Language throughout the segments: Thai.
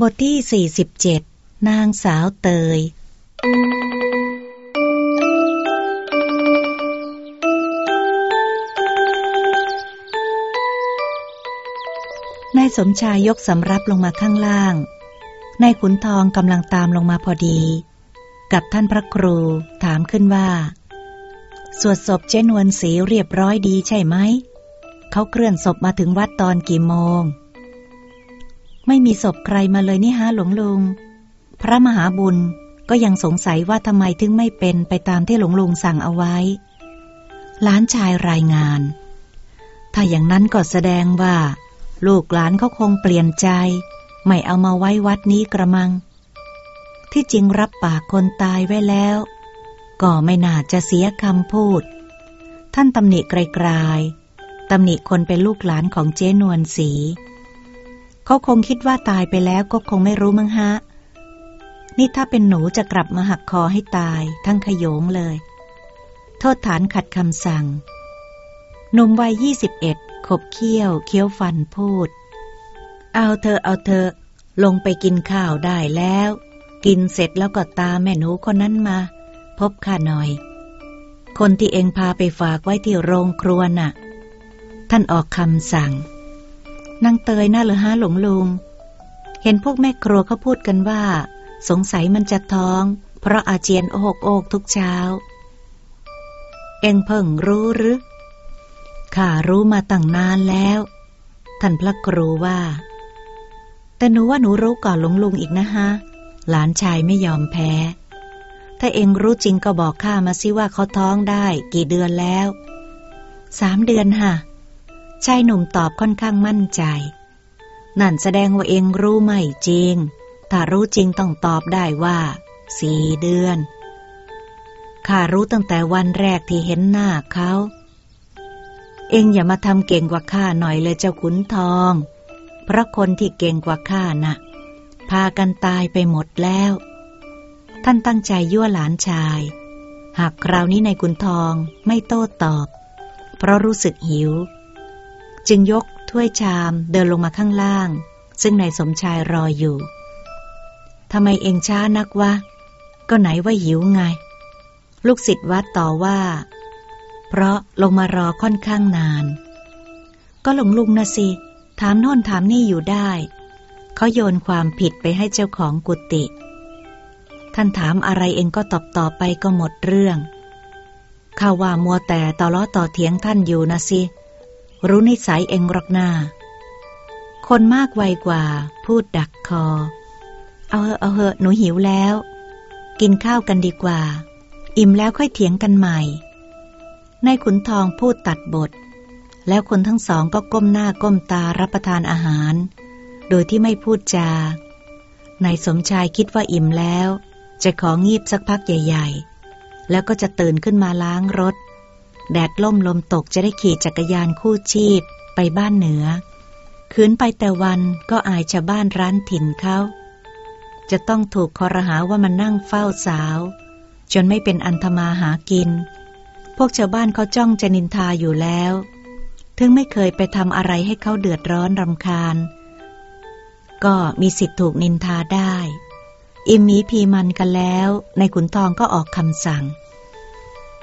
บทที่ 47 นางสาวเตย นายสมชายยกสำรับลงมาข้างล่าง นายขุนทองกำลังตามลงมาพอดี กับท่านพระครูถามขึ้นว่า สวดศพเจนวนสีเรียบร้อยดีใช่ไหม เขาเคลื่อนศพมาถึงวัดตอนกี่โมง ไม่มีศพใครมาเลยนี่ฮะหลวงลุง พระมหาบุญก็ยังสงสัยว่าทำไมถึงไม่เป็นไปตามที่หลวงลุงสั่งเอาไว้ ล้านชายรายงาน ถ้าอย่างนั้นก็แสดงว่า ลูกหลานเขาคงเปลี่ยนใจ ไม่เอามาไว้วัดนี้กระมัง ที่จริงรับปากคนตายไว้แล้ว ก็ไม่น่าจะเสียคำพูด ท่านตำหนิไกลๆตำหนิคนเป็นลูกหลานของเจนวนสี เขาคงคิดว่าตายไปแล้วก็คงไม่รู้มั้งฮะ นี่ถ้าเป็นหนูจะกลับมาหักคอให้ตาย ทั้งขยงเลย โทษฐานขัดคำสั่ง หนุ่มวัยยี่สิบเอ็ดขบเคี้ยว เคี้ยวฟันพูด เอาเธอเอาเธอ ลงไปกินข้าวได้แล้ว กินเสร็จแล้วก็ตาแม่หนูคนนั้นมา พบข้าหน่อย คนที่เองพาไปฝากไว้ที่โรงครัวน่ะ ท่านออกคำสั่ง นางเตยน่าเหรือฮะหลงลุง เห็นพวกแม่ครัวเขาพูดกันว่า สงสัยมันจะท้อง เพราะอาเจียนโอกโอกทุกเช้า เอ็งเพิ่งรู้หรือข้ารู้มาตั้งนานแล้ว ท่านพระครูว่า แต่หนูว่าหนูรู้ก่อนหลงลุงอีกนะฮะ หลานชายไม่ยอมแพ้ ถ้าเอ็งรู้จริงก็บอกข้ามาสิว่าเขาท้องได้ กี่เดือนแล้ว สามเดือนฮะ ชายหนุ่มตอบค่อนข้างมั่นใจ นั่นแสดงว่าเองรู้ไม่จริง ถ้ารู้จริงต้องตอบได้ว่าสี่เดือน ข้ารู้ตั้งแต่วันแรกที่เห็นหน้าเขา เองอย่ามาทำเก่งกว่าข้าหน่อยเลยเจ้าขุนทอง เพราะคนที่เก่งกว่าข้านะ่ะ พากันตายไปหมดแล้ว ท่านตั้งใจยั่วหลานชาย หากคราวนี้ในกุนทองไม่โต้ตอบ เพราะรู้สึกหิว จึงยกถ้วยชามเดินลงมาข้างล่าง ซึ่งนายสมชายรออยู่ทำไมเองช้านักวะ ก็ไหนว่าหิวไง ลูกศิษย์วัดต่อว่า เพราะลงมารอค่อนข้างนาน ก็หลงลุงนะสิ ถามโน่นถามนี่อยู่ได้ เขาโยนความผิดไปให้เจ้าของกุฏิท่านถามอะไรเองก็ตอบต่อไปก็หมดเรื่องข้าว่ามัวแต่ต่อล้อต่อเถียงท่านอยู่นะสิ รู้นิสัยเองหรอกนาคนมากวัยกว่า พูดดักคอ เอาเหอะเอาเหอะหนูหิวแล้ว กินข้าวกันดีกว่า อิ่มแล้วค่อยเถียงกันใหม่นายขุนทองพูดตัดบท แล้วคนทั้งสองก็ก้มหน้าก้มตารับประทานอาหาร โดยที่ไม่พูดจานายสมชายคิดว่าอิ่มแล้ว จะของีบสักพักใหญ่ ๆ แล้วก็จะตื่นขึ้นมาล้างรถ แดดล่มลมตกจะได้ขี่จักรยานคู่ชีพไปบ้านเหนือ คืนไปแต่วันก็อายชาวบ้านร้านถิ่นเขา จะต้องถูกคอรหาว่ามันนั่งเฝ้าสาว จนไม่เป็นอันธมาหากิน พวกชาวบ้านเขาจ้องจะนินทาอยู่แล้ว ถึงไม่เคยไปทำอะไรให้เขาเดือดร้อนรำคาญ ก็มีสิทธิ์ถูกนินทาได้ อิมมีพีมันกันแล้ว ในขุนทองก็ออกคำสั่ง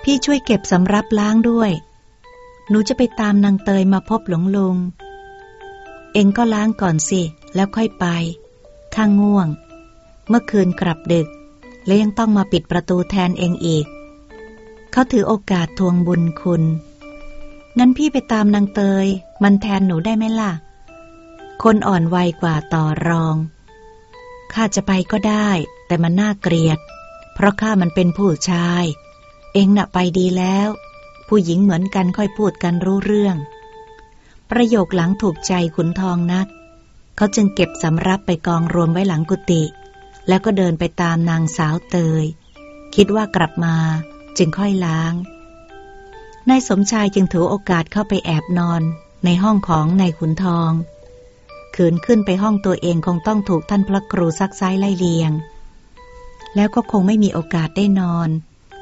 พี่ช่วยเก็บสำรับล้างด้วย หนูจะไปตามนางเตยมาพบหลวงลุง เองก็ล้างก่อนสิ แล้วค่อยไป ข้างง่วง เมื่อคืนกลับดึก และยังต้องมาปิดประตูแทนเองอีก เขาถือโอกาสทวงบุญคุณ งั้นพี่ไปตามนางเตย มันแทนหนูได้ไหมล่ะ คนอ่อนวัยกว่าต่อรอง ข้าจะไปก็ได้ แต่มันน่าเกลียด เพราะข้ามันเป็นผู้ชาย เองน่ะไปดีแล้ว ผู้หญิงเหมือนกันค่อยพูดกันรู้เรื่อง ประโยคหลังถูกใจขุนทองนัก เขาจึงเก็บสำรับไปกองรวมไว้หลังกุฏิแล้วก็เดินไปตามนางสาวเตย คิดว่ากลับมาจึงค่อยล้าง นายสมชายจึงถือโอกาสเข้าไปแอบนอนในห้องของนายขุนทองขืนขึ้นไปห้องตัวเองคงต้องถูกท่านพระครูซักไซไล่เลียง แล้วก็คงไม่มีโอกาสได้นอน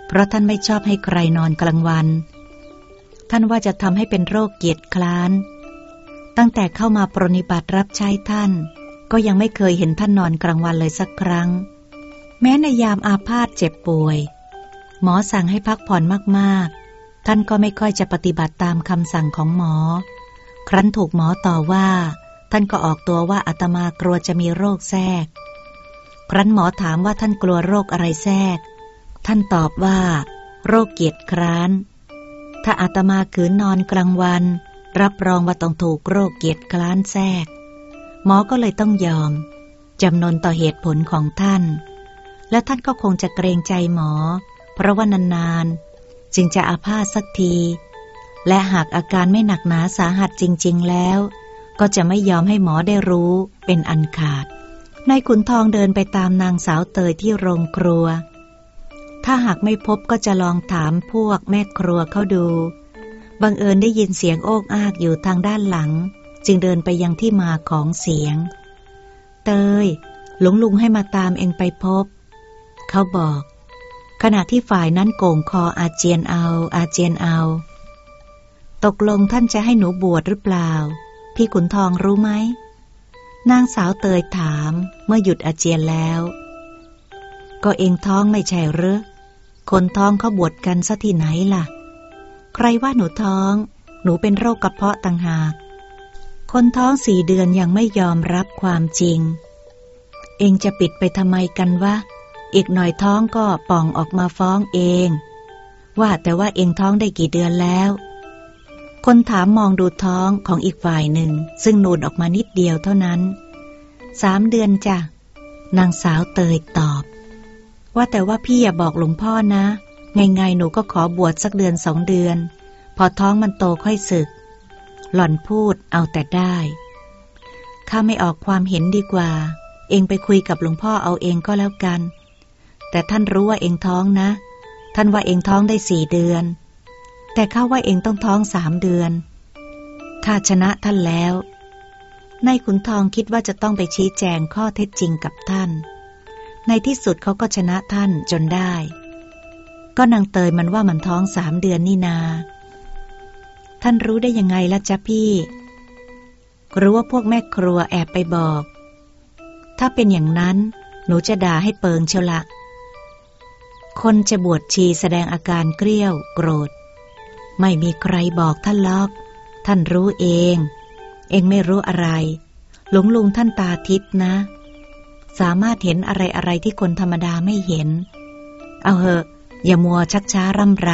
เพราะท่านไม่ชอบให้ใครนอนกลางวัน ท่านว่าจะทำให้เป็นโรคเกียดคล้าน ตั้งแต่เข้ามาปรนิบัติรับใช้ท่าน ก็ยังไม่เคยเห็นท่านนอนกลางวันเลยสักครั้ง แม้ในยามอาพาธเจ็บป่วย หมอสั่งให้พักผ่อนมากๆ ท่านก็ไม่ค่อยจะปฏิบัติตามคำสั่งของหมอ ครั้นถูกหมอต่อว่า ท่านก็ออกตัวว่าอาตมากลัวจะมีโรคแทรก ครั้นหมอถามว่าท่านกลัวโรคอะไรแทรก ท่านตอบว่า โรคเกียจคร้าน ถ้าอาตมาขืนนอนกลางวัน รับรองว่าต้องถูกโรคเกียจคร้านแทรก หมอก็เลยต้องยอม จำนนต่อเหตุผลของท่าน และท่านก็คงจะเกรงใจหมอ เพราะว่านานๆ จึงจะอาพาธสักที และหากอาการไม่หนักหนาสาหัสจริง ๆ แล้ว ก็จะไม่ยอมให้หมอได้รู้เป็นอันขาดนายขุนทองเดินไปตามนางสาวเตยที่โรงครัว ถ้าหากไม่พบก็จะลองถามพวกแม่ครัวเขาดู บังเอิญได้ยินเสียงโอกอากอยู่ทางด้านหลัง จึงเดินไปยังที่มาของเสียง เตย หลวงลุงให้มาตามเองไปพบ เขาบอก ขณะที่ฝ่ายนั้นโก่งคออาเจียนเอา อาเจียนเอา ตกลงท่านจะให้หนูบวชหรือเปล่า พี่ขุนทองรู้ไหม นางสาวเตยถามเมื่อหยุดอาเจียนแล้ว ก็เองท้องไม่ใช่หรือ คนท้องเขาบวชกันซะที่ไหนล่ะ ใครว่าหนูท้อง หนูเป็นโรคกระเพาะต่างหาก คนท้องสี่เดือนยังไม่ยอมรับความจริง เองจะปิดไปทำไมกันวะ อีกหน่อยท้องก็ป่องออกมาฟ้องเอง ว่าแต่ว่าเองท้องได้กี่เดือนแล้ว คนถามมองดูท้องของอีกฝ่ายหนึ่ง ซึ่งนูนออกมานิดเดียวเท่านั้น สามเดือนจ้ะ นางสาวเตยตอบ ว่าแต่ว่าพี่อย่าบอกหลวงพ่อนะ ไงๆหนูก็ขอบวชสักเดือนสองเดือน พอท้องมันโตค่อยศึก หล่อนพูดเอาแต่ได้ข้าไม่ออกความเห็นดีกว่า เองไปคุยกับหลวงพ่อเอาเองก็แล้วกัน แต่ท่านรู้ว่าเองท้องนะ ท่านว่าเองท้องได้สี่เดือน แต่ข้าว่าเองต้องท้องสามเดือนข้าชนะท่านแล้วนายขุนทองคิดว่าจะต้องไปชี้แจงข้อเท็จจริงกับท่าน ในที่สุดเขาก็ชนะท่านจนได้ ก็นางเตยมันว่ามันท้องสามเดือนนี่นา ท่านรู้ได้ยังไงล่ะจ๊ะพี่รู้ว่าพวกแม่ครัวแอบไปบอก ถ้าเป็นอย่างนั้น หนูจะด่าให้เปิงเชียวละ คนจะบวชชีแสดงอาการเกลี้ยว โกรธ ไม่มีใครบอกท่านล็อก ท่านรู้เอง เองไม่รู้อะไร หลวงลุงท่านตาทิพนะ สามารถเห็นอะไรอะไรที่คนธรรมดาไม่เห็น เอาเหอะ อย่ามัวชักช้าร่ำไร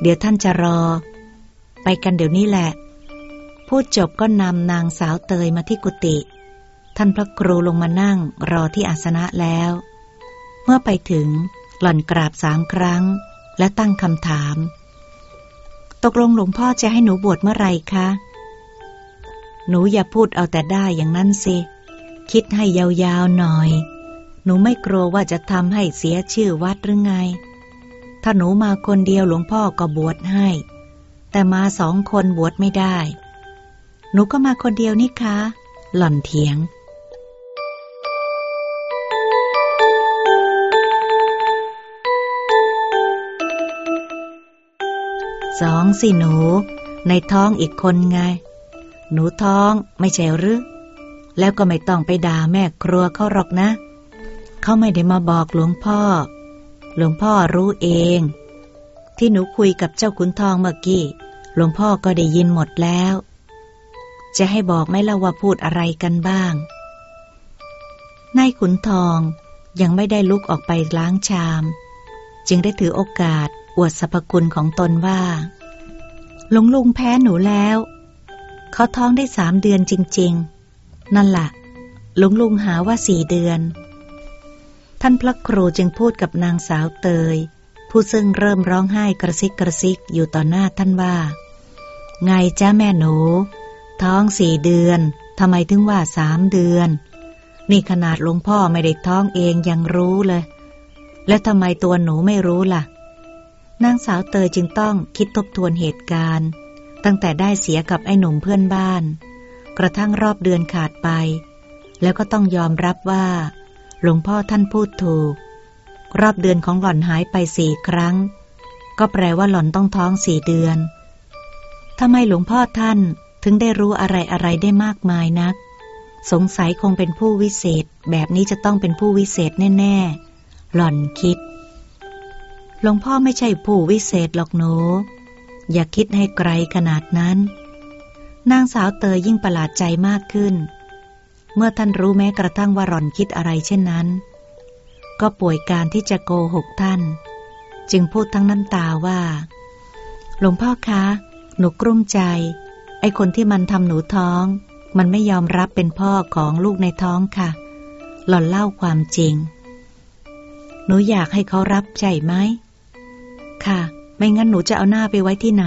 เดี๋ยวท่านจะรอ ไปกันเดี๋ยวนี้แหละ พูดจบก็นำนางสาวเตยมาที่กุฏิท่านพระครูลงมานั่งรอที่อาสนะแล้ว เมื่อไปถึงหล่อนกราบสามครั้ง และตั้งคำถาม ตกลงหลวงพ่อจะให้หนูบวชเมื่อไรคะ หนูอย่าพูดเอาแต่ได้อย่างนั้นสิ คิดให้ยาวๆหน่อย หนูไม่กลัวว่าจะทำให้เสียชื่อวัดหรือไง ถ้าหนูมาคนเดียวหลวงพ่อก็บวชให้ แต่มาสองคนบวชไม่ได้ หนูก็มาคนเดียวนี่คะ หล่อนเถียงสองสิหนู ในท้องอีกคนไง หนูท้องไม่ใช่หรือ แล้วก็ไม่ต้องไปด่าแม่ครัวเขาหรอกนะ เขาไม่ได้มาบอกหลวงพ่อ หลวงพ่อรู้เอง ที่หนูคุยกับเจ้าขุนทองเมื่อกี้ หลวงพ่อก็ได้ยินหมดแล้ว จะให้บอกไหมล่ะว่าพูดอะไรกันบ้าง นายขุนทองยังไม่ได้ลุกออกไปล้างชาม จึงได้ถือโอกาสอวดสรรพคุณของตนว่าหลวงลุงแพ้หนูแล้ว เขาท้องได้สามเดือนจริง ๆ นั่นละ่ะ หลวงลุงหาว่าสี่เดือน ท่านพระครูจึงพูดกับนางสาวเตย ผู้ซึ่งเริ่มร้องไห้กระซิกกระซิกอยู่ต่อหน้าท่านว่า ไงจ้าแม่หนู ท้องสี่เดือนทำไมถึงว่าสามเดือน นี่ขนาดหลวงพ่อไม่ได้ท้องเองยังรู้เลย แล้วทำไมตัวหนูไม่รู้ล่ะ นางสาวเตยจึงต้องคิดทบทวนเหตุการณ์ ตั้งแต่ได้เสียกับไอ้หนุ่มเพื่อนบ้าน กระทั่งรอบเดือนขาดไป แล้วก็ต้องยอมรับว่า หลวงพ่อท่านพูดถูก รอบเดือนของหล่อนหายไปสี่ครั้ง ก็แปลว่าหล่อนต้องท้องสี่เดือนทำไมหลวงพ่อท่านถึงได้รู้อะไรอะไรได้มากมายนัก สงสัยคงเป็นผู้วิเศษ แบบนี้จะต้องเป็นผู้วิเศษแน่ ๆ หล่อนคิด หลวงพ่อไม่ใช่ผู้วิเศษหรอกหนู อย่าคิดให้ไกลขนาดนั้น นางสาวเตยยิ่งประหลาดใจมากขึ้น เมื่อท่านรู้แม้กระทั่งว่าหล่อนคิดอะไรเช่นนั้น ก็ป่วยการที่จะโกหกท่าน จึงพูดทั้งน้ำตาว่า หลวงพ่อคะ หนูกลุ้มใจ ไอ้คนที่มันทำหนูท้อง มันไม่ยอมรับเป็นพ่อของลูกในท้องค่ะ หล่อนเล่าความจริง หนูอยากให้เขารับใจไหม ค่ะ ไม่งั้นหนูจะเอาหน้าไปไว้ที่ไหน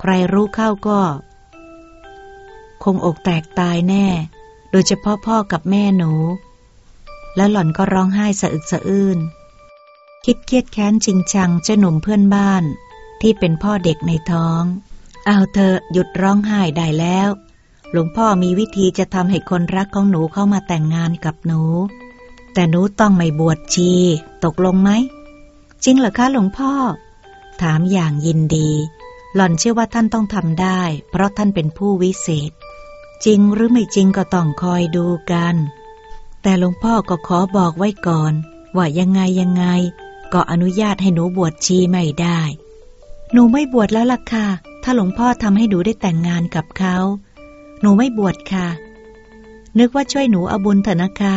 ใครรู้เข้าก็ งอกแตกตายแน่ โดยเฉพาะพ่อกับแม่หนู แล้วหล่อนก็ร้องไห้สะอึกสะอื้น คิดเครียดแค้นจริงจังเจ้าหนุ่มเพื่อนบ้าน ที่เป็นพ่อเด็กในท้อง เอาเธอหยุดร้องไห้ได้แล้ว หลวงพ่อมีวิธีจะทำให้คนรักของหนูเข้ามาแต่งงานกับหนู แต่หนูต้องไม่บวชชี ตกลงไหม จริงเหรอคะหลวงพ่อ ถามอย่างยินดีหล่อนเชื่อว่าท่านต้องทำได้ เพราะท่านเป็นผู้วิเศษ จริงหรือไม่จริงก็ต้องคอยดูกัน แต่หลวงพ่อก็ขอบอกไว้ก่อน ว่ายังไงยังไง ก็อนุญาตให้หนูบวชชีไม่ได้ หนูไม่บวชแล้วล่ะค่ะ ถ้าหลวงพ่อทำให้หนูได้แต่งงานกับเขา หนูไม่บวชค่ะ นึกว่าช่วยหนูเอาบุญเถอะนะคะ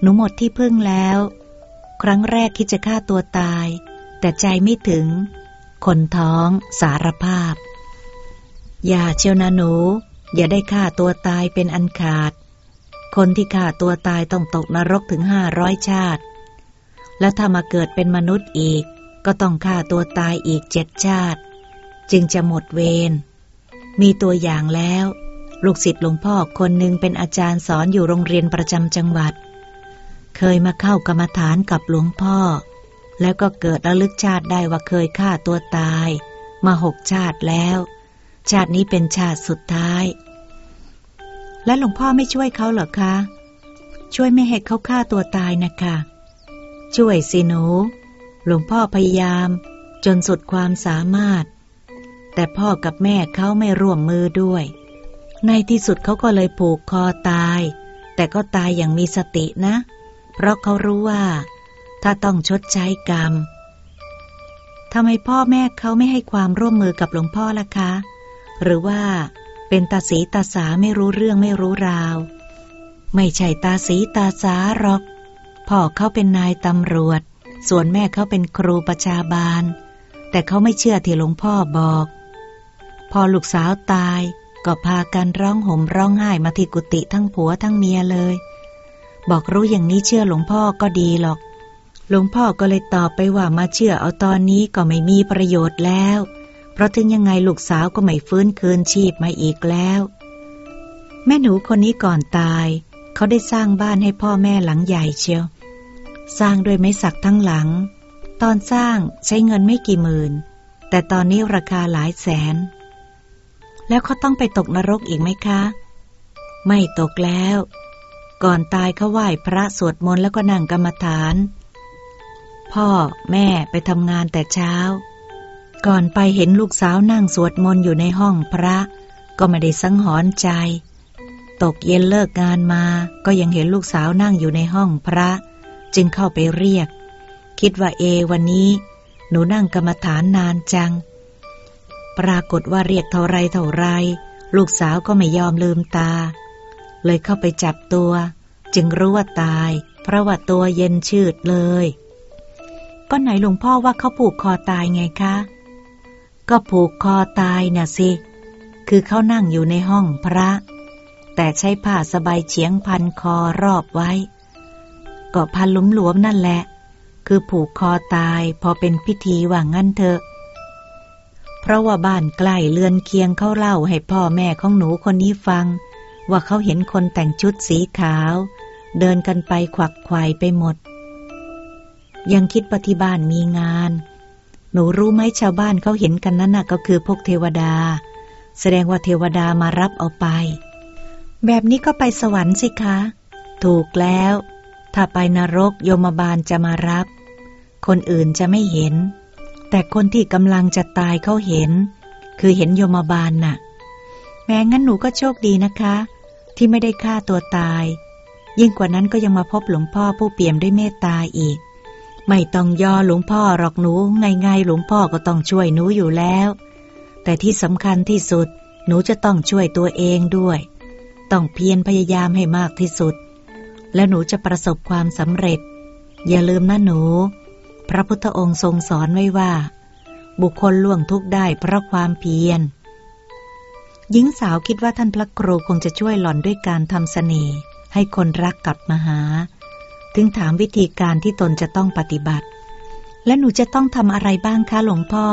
หนูหมดที่พึ่งแล้ว ครั้งแรกคิดจะฆ่าตัวตาย แต่ใจไม่ถึง คนท้องสารภาพ อย่าเชียวนะหนู อย่าได้ฆ่าตัวตายเป็นอันขาด คนที่ฆ่าตัวตายต้องตกนรกถึงห้าร้อยชาติ แล้วถ้ามาเกิดเป็นมนุษย์อีก ก็ต้องฆ่าตัวตายอีกเจ็ดชาติ จึงจะหมดเวร มีตัวอย่างแล้ว ลูกศิษย์หลวงพ่อคนหนึ่งเป็นอาจารย์สอนอยู่โรงเรียนประจำจังหวัด เคยมาเข้ากรรมฐานกับหลวงพ่อ แล้วก็เกิดระลึกชาติได้ว่าเคยฆ่าตัวตาย มาหกชาติแล้ว ชาตินี้เป็นชาติสุดท้าย และหลวงพ่อไม่ช่วยเขาเหรอคะ ช่วยไม่ให้เขาฆ่าตัวตายนะคะช่วยสิหนู หลวงพ่อพยายาม จนสุดความสามารถ แต่พ่อกับแม่เขาไม่ร่วมมือด้วย ในที่สุดเขาก็เลยผูกคอตาย แต่ก็ตายอย่างมีสตินะ เพราะเขารู้ว่า ถ้าต้องชดใช้กรรมทำไมพ่อแม่เขาไม่ให้ความร่วมมือกับหลวงพ่อล่ะคะ หรือว่าเป็นตาสีตาสาไม่รู้เรื่องไม่รู้ราว ไม่ใช่ตาสีตาสาหรอก พ่อเขาเป็นนายตำรวจ ส่วนแม่เขาเป็นครูประชาบาล แต่เขาไม่เชื่อที่หลวงพ่อบอก พอลูกสาวตายก็พากันร้องห่มร้องไห้มาที่กุฏิทั้งผัวทั้งเมียเลย บอกรู้อย่างนี้เชื่อหลวงพ่อก็ดีหรอก หลวงพ่อก็เลยตอบไปว่ามาเชื่อเอาตอนนี้ก็ไม่มีประโยชน์แล้ว เพราะถึงยังไงลูกสาวก็ไม่ฟื้นคืนชีพมาอีกแล้ว แม่หนูคนนี้ก่อนตาย เขาได้สร้างบ้านให้พ่อแม่หลังใหญ่เชียว สร้างด้วยไม้สักทั้งหลัง ตอนสร้างใช้เงินไม่กี่หมื่น แต่ตอนนี้ราคาหลายแสน แล้วเขาต้องไปตกนรกอีกไหมคะ ไม่ตกแล้ว ก่อนตายเขาไหว้พระสวดมนต์แล้วก็นั่งกรรมฐาน พ่อแม่ไปทำงานแต่เช้า ก่อนไปเห็นลูกสาวนั่งสวดมนต์อยู่ในห้องพระ ก็ไม่ได้สังหรณ์ใจ ตกเย็นเลิกงานมา ก็ยังเห็นลูกสาวนั่งอยู่ในห้องพระ จึงเข้าไปเรียก คิดว่าเอวันนี้ หนูนั่งกรรมฐานนานจัง ปรากฏว่าเรียกเท่าไรเท่าไร ลูกสาวก็ไม่ยอมลืมตา เลยเข้าไปจับตัว จึงรู้ว่าตาย เพราะว่าตัวเย็นชืดเลยก็ไหนหลวงพ่อว่าเขาผูกคอตายไงคะ ก็ผูกคอตายน่ะสิ คือเขานั่งอยู่ในห้องพระ แต่ใช้ผ้าสบายเฉียงพันคอรอบไว้ ก็พันลุมหลวมนั่นแหละ คือผูกคอตายพอเป็นพิธีว่างั้นเถอะ เพราะว่าบ้านใกล้เลือนเคียงเขาเล่าให้พ่อแม่ของหนูคนนี้ฟัง ว่าเขาเห็นคนแต่งชุดสีขาว เดินกันไปขวักไขวไปหมด ยังคิดปฏิบ้านมีงาน หนูรู้ไหมชาวบ้านเขาเห็นกันนั่นน่ะก็คือพวกเทวดา แสดงว่าเทวดามารับเอาไป แบบนี้ก็ไปสวรรค์สิคะ ถูกแล้ว ถ้าไปนรกโยมบาลจะมารับ คนอื่นจะไม่เห็น แต่คนที่กำลังจะตายเขาเห็น คือเห็นโยมบาลน่ะ แม้งั้นหนูก็โชคดีนะคะ ที่ไม่ได้ฆ่าตัวตาย ยิ่งกว่านั้นก็ยังมาพบหลวงพ่อผู้เปี่ยมด้วยเมตตาอีก ไม่ต้องยอหลวงพ่อหรอกหนูไงๆหลวงพ่อก็ต้องช่วยหนูอยู่แล้ว แต่ที่สำคัญที่สุด หนูจะต้องช่วยตัวเองด้วย ต้องเพียรพยายามให้มากที่สุด และหนูจะประสบความสำเร็จ อย่าลืมนะหนู พระพุทธองค์ทรงสอนไว้ว่า บุคคลล่วงทุกข์ได้เพราะความเพียรหญิงสาวคิดว่าท่านพระครูคงจะช่วยหล่อนด้วยการทำเสน่ห์ให้คนรักกลับมาหา ถึงถามวิธีการที่ตนจะต้องปฏิบัติ และหนูจะต้องทำอะไรบ้างคะหลวงพ่อ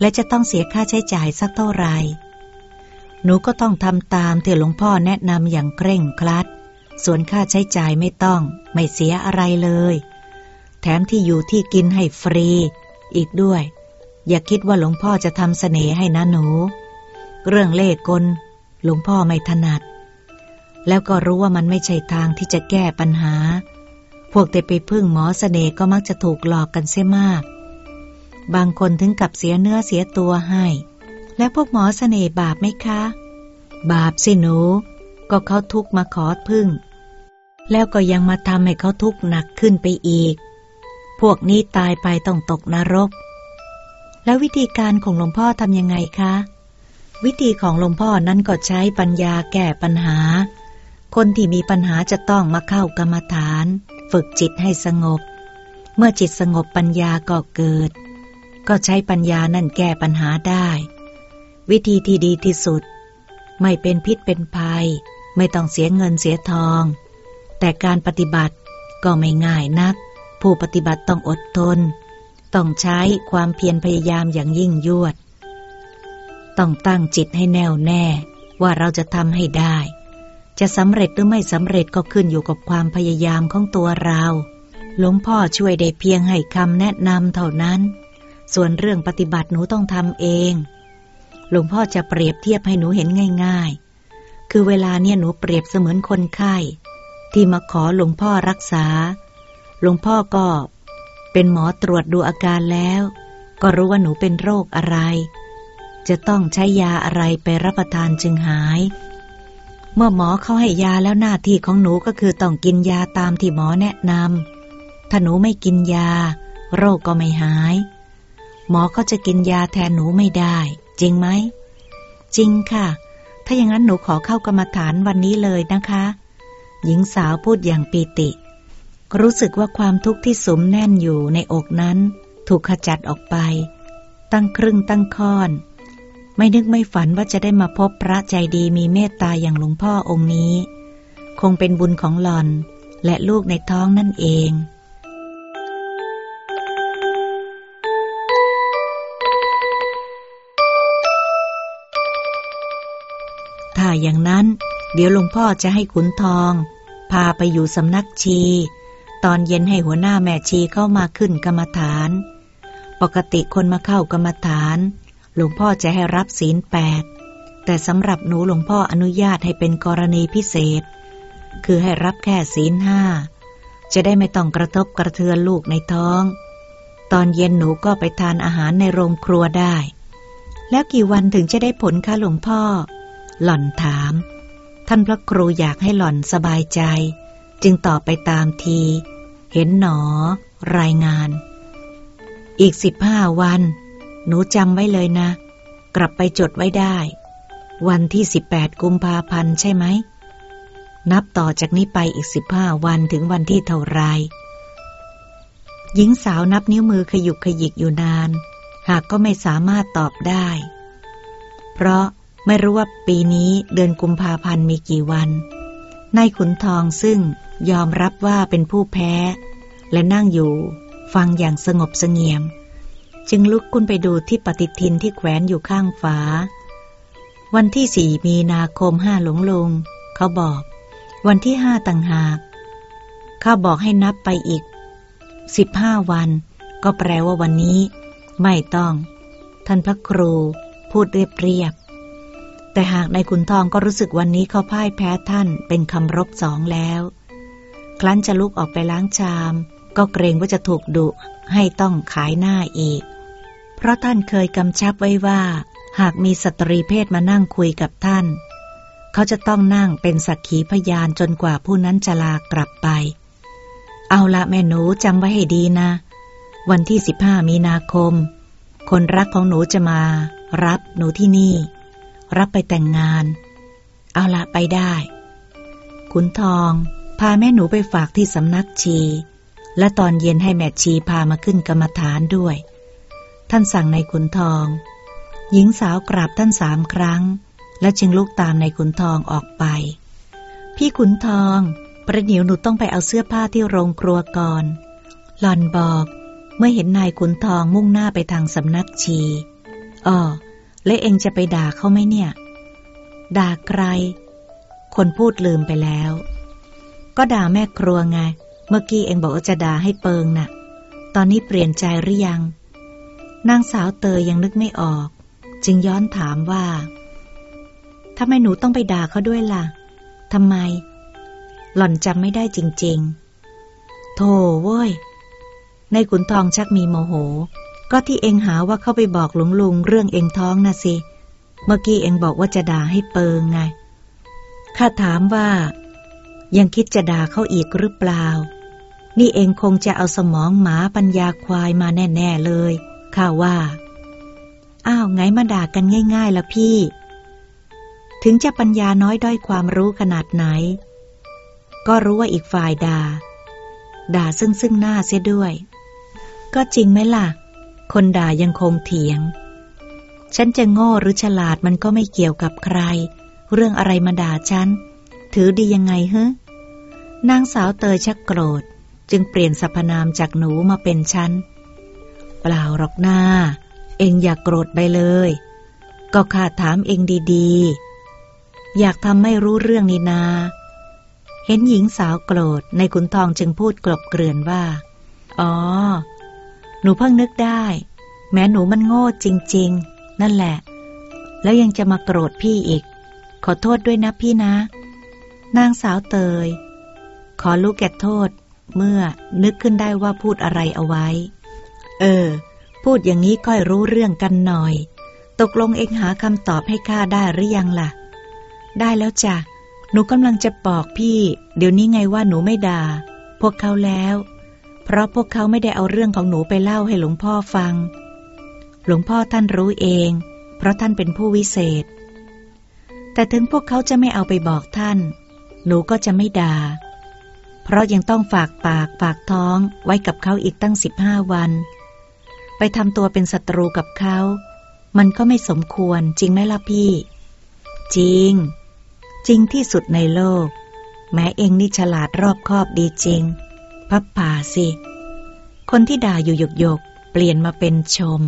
และจะต้องเสียค่าใช้จ่ายสักเท่าไหร่หนูก็ต้องทำตามที่หลวงพ่อแนะนำอย่างเคร่งครัด ส่วนค่าใช้จ่ายไม่ต้อง ไม่เสียอะไรเลย แถมที่อยู่ที่กินให้ฟรี อีกด้วย อย่าคิดว่าหลวงพ่อจะทำเสน่ห์ให้นะหนู เรื่องเล่กลหลวงพ่อไม่ถนัด แล้วก็รู้ว่ามันไม่ใช่ทางที่จะแก้ปัญหา วกแต่ไปพึ่งหมอสเสน่ห์ก็มักจะถูกหลอกกันเสียมาก บางคนถึงกับเสียเนื้อเสียตัวให้ และพวกหมอสเสน่ห์บาปไหมคะ บาปสิหนู ก็เขาทุกมาขอพึ่ง แล้วก็ยังมาทำให้เขาทุกหนักขึ้นไปอีก พวกนี้ตายไปต้องตกนรก แล้ววิธีการของหลวงพ่อทำยังไงคะ วิธีของหลวงพ่อนั้นก็ใช้ปัญญาแก้ปัญหา คนที่มีปัญหาจะต้องมาเข้ากรรมฐาน ฝึกจิตให้สงบ เมื่อจิตสงบปัญญาก็เกิด ก็ใช้ปัญญานั่นแก้ปัญหาได้ วิธีที่ดีที่สุด ไม่เป็นพิษเป็นภัย ไม่ต้องเสียเงินเสียทอง แต่การปฏิบัติก็ไม่ง่ายนัก ผู้ปฏิบัติต้องอดทน ต้องใช้ความเพียรพยายามอย่างยิ่งยวด ต้องตั้งจิตให้แน่วแน่ว่าเราจะทำให้ได้ จะสำเร็จหรือไม่สำเร็จก็ขึ้นอยู่กับความพยายามของตัวเรา หลวงพ่อช่วยได้เพียงให้คำแนะนำเท่านั้น ส่วนเรื่องปฏิบัติหนูต้องทำเอง หลวงพ่อจะเปรียบเทียบให้หนูเห็นง่าย ๆ คือเวลาเนี่ยหนูเปรียบเสมือนคนไข้ ที่มาขอหลวงพ่อรักษา หลวงพ่อก็เป็นหมอตรวจดูอาการแล้ว ก็รู้ว่าหนูเป็นโรคอะไร จะต้องใช้ยาอะไรไปรับประทานจึงหาย เมื่อหมอเขาให้ยาแล้วหน้าที่ของหนูก็คือต้องกินยาตามที่หมอแนะนำถ้าหนูไม่กินยา โรคก็ไม่หาย หมอก็จะกินยาแทนหนูไม่ได้ จริงไหม จริงค่ะ ถ้าอย่างนั้นหนูขอเข้ากรรมฐานวันนี้เลยนะคะ หญิงสาวพูดอย่างปีติ รู้สึกว่าความทุกข์ที่สมแน่นอยู่ในอกนั้น ถูกขจัดออกไป ตั้งครึ่งตั้งค่อน ไม่นึกไม่ฝันว่าจะได้มาพบพระใจดีมีเมตตาอย่างหลวงพ่อองค์นี้ คงเป็นบุญของหลอน และลูกในท้องนั่นเองถ้าอย่างนั้น เดี๋ยวหลวงพ่อจะให้ขุนทอง พาไปอยู่สำนักชี ตอนเย็นให้หัวหน้าแม่ชีเข้ามาขึ้นกรรมฐาน ปกติคนมาเข้ากรรมฐาน หลวงพ่อจะให้รับศีลแปดแต่สำหรับหนูหลวงพ่ออนุญาตให้เป็นกรณีพิเศษ คือให้รับแค่ศีลห้าจะได้ไม่ต้องกระทบกระเทือนลูกในท้อง ตอนเย็นหนูก็ไปทานอาหารในโรงครัวได้ แล้วกี่วันถึงจะได้ผลคะหลวงพ่อ หล่อนถาม ท่านพระครูอยากให้หล่อนสบายใจ จึงตอบไปตามที เห็นหนอ รายงาน อีกสิบห้าวัน หนูจำไว้เลยนะ กลับไปจดไว้ได้ วันที่สิบแปดกุมภาพันธ์ใช่ไหม นับต่อจากนี้ไปอีกสิบห้าวันถึงวันที่เท่าไร หญิงสาวนับนิ้วมือขยุกขยิกอยู่นาน หากก็ไม่สามารถตอบได้ เพราะไม่รู้ว่าปีนี้เดือนกุมภาพันธ์มีกี่วันนายขุนทองซึ่งยอมรับว่าเป็นผู้แพ้ และนั่งอยู่ ฟังอย่างสงบเสงี่ยม จึงลุกขึ้นไปดูที่ปฏิทินที่แขวนอยู่ข้างฝา วันที่สี่มีนาคมห้าหลงลง เขาบอก วันที่ห้าต่างหาก เขาบอกให้นับไปอีกสิบห้าวัน ก็แปลว่าวันนี้ ไม่ต้อง ท่านพระครู พูดเรียบเรียบ แต่หากในขุนทองก็รู้สึกวันนี้เขาพ่ายแพ้ท่านเป็นคำรบสองแล้ว ครั้นจะลุกออกไปล้างชาม ก็เกรงว่าจะถูกดุให้ต้องขายหน้าอีก เพราะท่านเคยกำชับไว้ว่า หากมีสตรีเพศมานั่งคุยกับท่าน เขาจะต้องนั่งเป็นสักขีพยานจนกว่าผู้นั้นจะลากลับไป เอาละแม่หนูจำไว้ให้ดีนะ วันที่สิบห้ามีนาคม คนรักของหนูจะมา รับหนูที่นี่ รับไปแต่งงาน เอาละไปได้ขุนทองพาแม่หนูไปฝากที่สำนักชี และตอนเย็นให้แม่ชีพามาขึ้นกรรมฐานด้วย ท่านสั่งในขุนทอง หญิงสาวกราบท่านสามครั้ง และจึงลุกตามในขุนทองออกไป พี่ขุนทอง ประเดี๋ยวหนูต้องไปเอาเสื้อผ้าที่โรงครัวก่อนหลอนบอก เมื่อเห็นนายขุนทองมุ่งหน้าไปทางสำนักชีอ๋อและเองจะไปด่าเขาไหมเนี่ย ด่าใคร คนพูดลืมไปแล้ว ก็ด่าแม่ครัวไง เมื่อกี้เองบอกว่าจะด่าให้เปิงนะ่ะ ตอนนี้เปลี่ยนใจหรือยัง นางสาวเตยยังนึกไม่ออก จึงย้อนถามว่าทำไมหนูต้องไปด่าเขาด้วยล่ะทำไม หล่อนจำไม่ได้จริง ๆ โธ่เว้ย ในขุนทองชักมีโมโห ก็ที่เองหาว่าเข้าไปบอกหลวงลุงเรื่องเองท้องนะสิ เมื่อกี้เองบอกว่าจะด่าให้เปิงไง ข้าถามว่า ยังคิดจะด่าเขาอีกหรือเปล่า นี่เองคงจะเอาสมองหมาปัญญาควายมาแน่ ๆ เลย ข้าว่า อ้าวไงมาด่ากันง่ายๆละพี่ ถึงจะปัญญาน้อยด้อยความรู้ขนาดไหน ก็รู้ว่าอีกฝ่ายด่า ด่าซึ่งซึ่งหน้าเสียด้วย ก็จริงไหมล่ะ คนด่ายังคงเถียง ฉันจะโง่หรือฉลาดมันก็ไม่เกี่ยวกับใคร เรื่องอะไรมาด่าฉัน ถือดียังไงเฮ้นางสาวเตยชักโกรธ จึงเปลี่ยนสรรพนามจากหนูมาเป็นฉัน ปล่าหรอกหน้า เองอย่ากโกรธไปเลย ก็ข้าถามเองดีๆ อยากทำไม่รู้เรื่องนี่นา เห็นหญิงสาวโกรธในขุนทองจึงพูดกลบเกลื่อนว่า อ๋อ หนูเพิ่งนึกได้ แม้หนูมันโง่จริง ๆ นั่นแหละ แล้วยังจะมาโกรธพี่อีก ขอโทษด้วยนะพี่นะ นางสาวเตย ขอรู้แก่โทษเมื่อนึกขึ้นได้ว่าพูดอะไรเอาไว้ เออ พูดอย่างนี้ค่อยรู้เรื่องกันหน่อย ตกลงเองหาคำตอบให้ข้าได้หรือยังล่ะ ได้แล้วจ้ะ หนูกำลังจะบอกพี่ เดี๋ยวนี้ไงว่าหนูไม่ด่า พวกเขาแล้ว เพราะพวกเขาไม่ได้เอาเรื่องของหนูไปเล่าให้หลวงพ่อฟัง หลวงพ่อท่านรู้เอง เพราะท่านเป็นผู้วิเศษ แต่ถึงพวกเขาจะไม่เอาไปบอกท่าน หนูก็จะไม่ด่าเพราะยังต้องฝากปากฝากท้องไว้กับเขาอีกตั้งสิบห้าวัน ไปทำตัวเป็นศัตรูกับเขา มันก็ไม่สมควรจริงไหมล่ะพี่ จริง จริงที่สุดในโลก แม้เองนี่ฉลาดรอบคอบดีจริง พับป่าสิ คนที่ด่าอยู่หยกๆเปลี่ยนมาเป็นชม